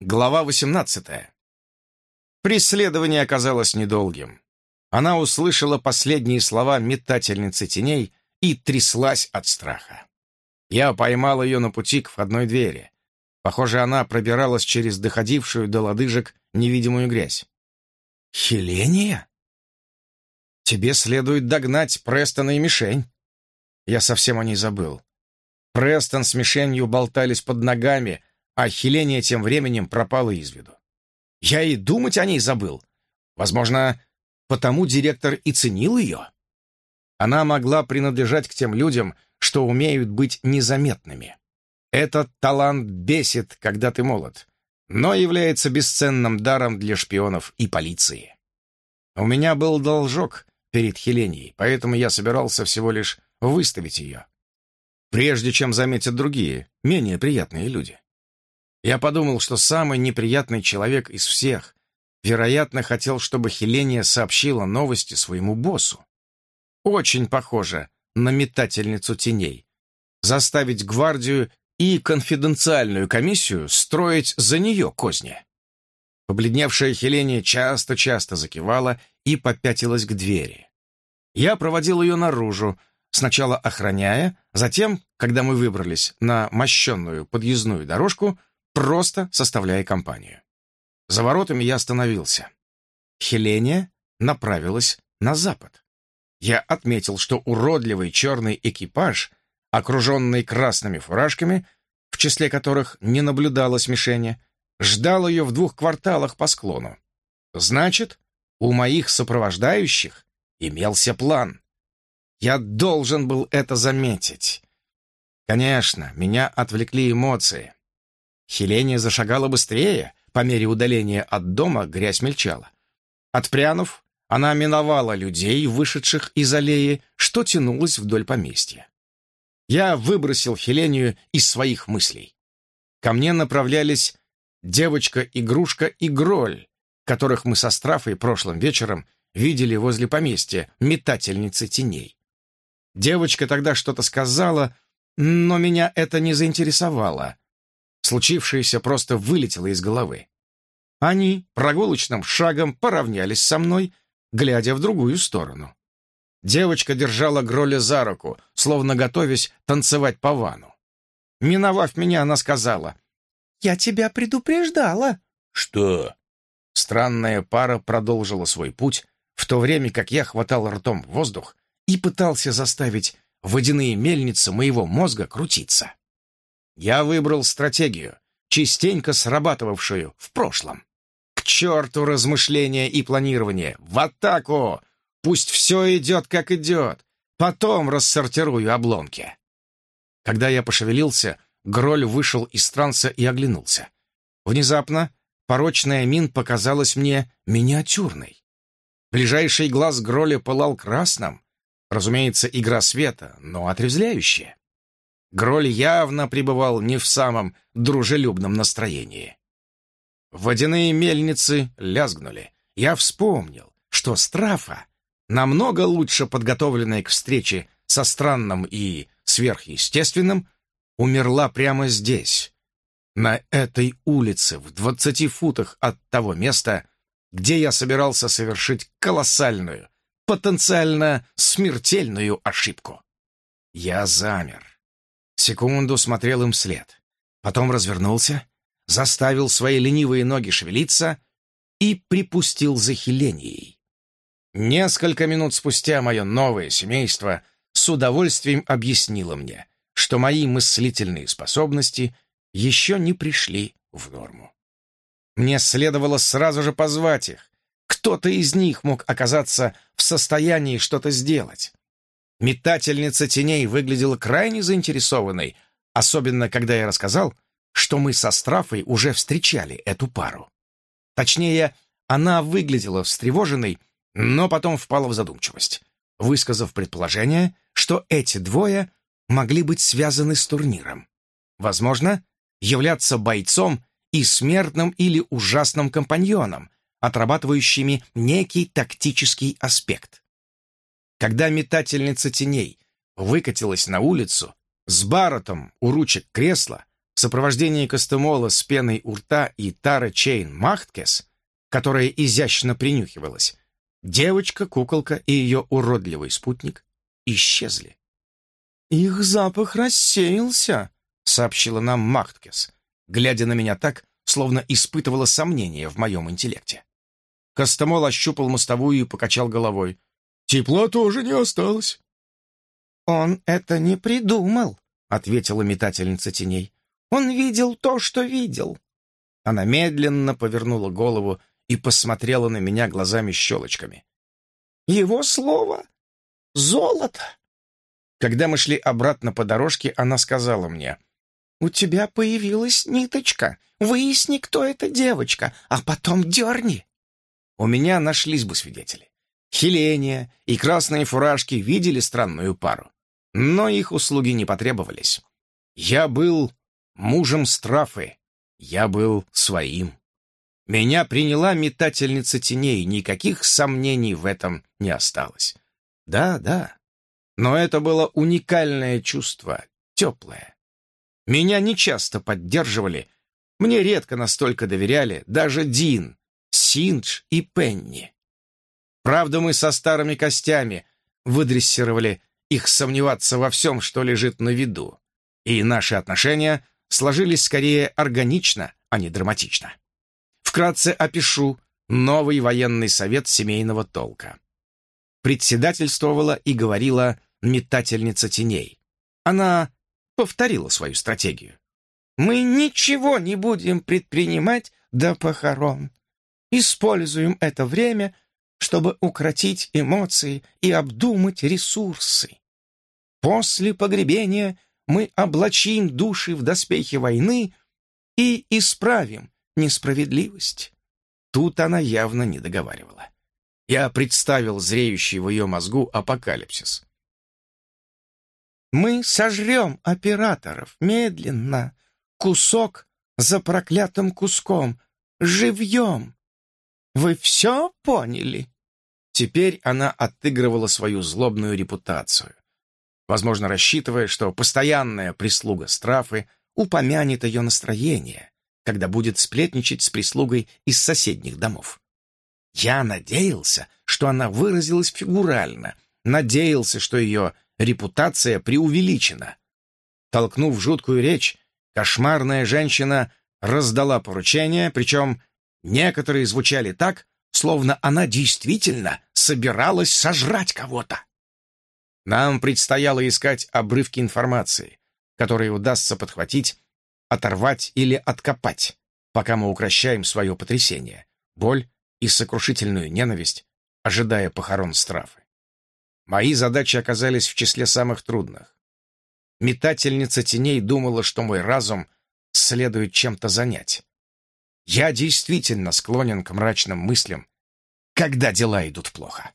Глава 18. Преследование оказалось недолгим. Она услышала последние слова метательницы теней и тряслась от страха. Я поймал ее на пути к входной двери. Похоже, она пробиралась через доходившую до лодыжек невидимую грязь. «Хеления? Тебе следует догнать Престона и мишень». Я совсем о ней забыл. Престон с мишенью болтались под ногами, а Хеления тем временем пропала из виду. Я и думать о ней забыл. Возможно, потому директор и ценил ее. Она могла принадлежать к тем людям, что умеют быть незаметными. Этот талант бесит, когда ты молод, но является бесценным даром для шпионов и полиции. У меня был должок перед Хеленией, поэтому я собирался всего лишь выставить ее. Прежде чем заметят другие, менее приятные люди. Я подумал, что самый неприятный человек из всех, вероятно, хотел, чтобы Хеления сообщила новости своему боссу. Очень похоже на метательницу теней. Заставить гвардию и конфиденциальную комиссию строить за нее козни. Побледневшая Хеления часто-часто закивала и попятилась к двери. Я проводил ее наружу, сначала охраняя, затем, когда мы выбрались на мощенную подъездную дорожку, просто составляя компанию. За воротами я остановился. Хеления направилась на запад. Я отметил, что уродливый черный экипаж, окруженный красными фуражками, в числе которых не наблюдалось мишени, ждал ее в двух кварталах по склону. Значит, у моих сопровождающих имелся план. Я должен был это заметить. Конечно, меня отвлекли эмоции. Хеления зашагала быстрее, по мере удаления от дома грязь мельчала. Отпрянув, она миновала людей, вышедших из аллеи, что тянулось вдоль поместья. Я выбросил Хелению из своих мыслей. Ко мне направлялись девочка-игрушка и Гроль, которых мы со Страфой прошлым вечером видели возле поместья, метательницы теней. Девочка тогда что-то сказала, но меня это не заинтересовало. Случившееся просто вылетело из головы. Они прогулочным шагом поравнялись со мной, глядя в другую сторону. Девочка держала Гроля за руку, словно готовясь танцевать по вану. Миновав меня, она сказала, «Я тебя предупреждала». «Что?» Странная пара продолжила свой путь, в то время как я хватал ртом воздух и пытался заставить водяные мельницы моего мозга крутиться. Я выбрал стратегию, частенько срабатывавшую в прошлом. К черту размышления и планирование! В атаку! Пусть все идет, как идет. Потом рассортирую обломки. Когда я пошевелился, Гроль вышел из транса и оглянулся. Внезапно порочная мин показалась мне миниатюрной. Ближайший глаз Гроля пылал красным. Разумеется, игра света, но отрезвляющая. Гроль явно пребывал не в самом дружелюбном настроении. Водяные мельницы лязгнули. Я вспомнил, что Страфа, намного лучше подготовленная к встрече со странным и сверхъестественным, умерла прямо здесь, на этой улице, в двадцати футах от того места, где я собирался совершить колоссальную, потенциально смертельную ошибку. Я замер. Секунду смотрел им вслед. Потом развернулся, заставил свои ленивые ноги шевелиться и припустил за Хеленией. Несколько минут спустя мое новое семейство с удовольствием объяснило мне, что мои мыслительные способности еще не пришли в норму. Мне следовало сразу же позвать их. Кто-то из них мог оказаться в состоянии что-то сделать. Метательница теней выглядела крайне заинтересованной, особенно когда я рассказал, что мы со Страфой уже встречали эту пару. Точнее, она выглядела встревоженной, но потом впала в задумчивость, высказав предположение, что эти двое могли быть связаны с турниром. Возможно, являться бойцом и смертным или ужасным компаньоном, отрабатывающими некий тактический аспект. Когда метательница теней выкатилась на улицу, с Баротом у ручек кресла, в сопровождении Костемола с пеной у рта и Тара Чейн Махткес, которая изящно принюхивалась, девочка-куколка и ее уродливый спутник исчезли. «Их запах рассеялся», — сообщила нам Махткес, глядя на меня так, словно испытывала сомнения в моем интеллекте. Костомол ощупал мостовую и покачал головой. «Тепла тоже не осталось». «Он это не придумал», — ответила метательница теней. «Он видел то, что видел». Она медленно повернула голову и посмотрела на меня глазами-щелочками. «Его слово — золото!» Когда мы шли обратно по дорожке, она сказала мне, «У тебя появилась ниточка. Выясни, кто эта девочка, а потом дерни». У меня нашлись бы свидетели. Хеления и красные фуражки видели странную пару, но их услуги не потребовались. Я был мужем Страфы, я был своим. Меня приняла метательница теней, никаких сомнений в этом не осталось. Да, да, но это было уникальное чувство, теплое. Меня нечасто поддерживали, мне редко настолько доверяли даже Дин, Синдж и Пенни. Правда, мы со старыми костями выдрессировали их сомневаться во всем, что лежит на виду, и наши отношения сложились скорее органично, а не драматично. Вкратце опишу новый военный совет семейного толка. Председательствовала и говорила метательница теней. Она повторила свою стратегию. «Мы ничего не будем предпринимать до похорон. Используем это время, чтобы укротить эмоции и обдумать ресурсы. После погребения мы облачим души в доспехи войны и исправим несправедливость». Тут она явно не договаривала. Я представил зреющий в ее мозгу апокалипсис. Мы сожрем операторов медленно, кусок за проклятым куском, живьем. Вы все поняли?» Теперь она отыгрывала свою злобную репутацию, возможно, рассчитывая, что постоянная прислуга Страфы упомянет ее настроение, когда будет сплетничать с прислугой из соседних домов. Я надеялся, что она выразилась фигурально, надеялся, что ее репутация преувеличена. Толкнув жуткую речь, кошмарная женщина раздала поручения, причем некоторые звучали так, словно она действительно собиралась сожрать кого-то. Нам предстояло искать обрывки информации, которые удастся подхватить, оторвать или откопать, пока мы укращаем свое потрясение, боль и сокрушительную ненависть, ожидая похорон страфы. Мои задачи оказались в числе самых трудных. Метательница теней думала, что мой разум следует чем-то занять. Я действительно склонен к мрачным мыслям, когда дела идут плохо.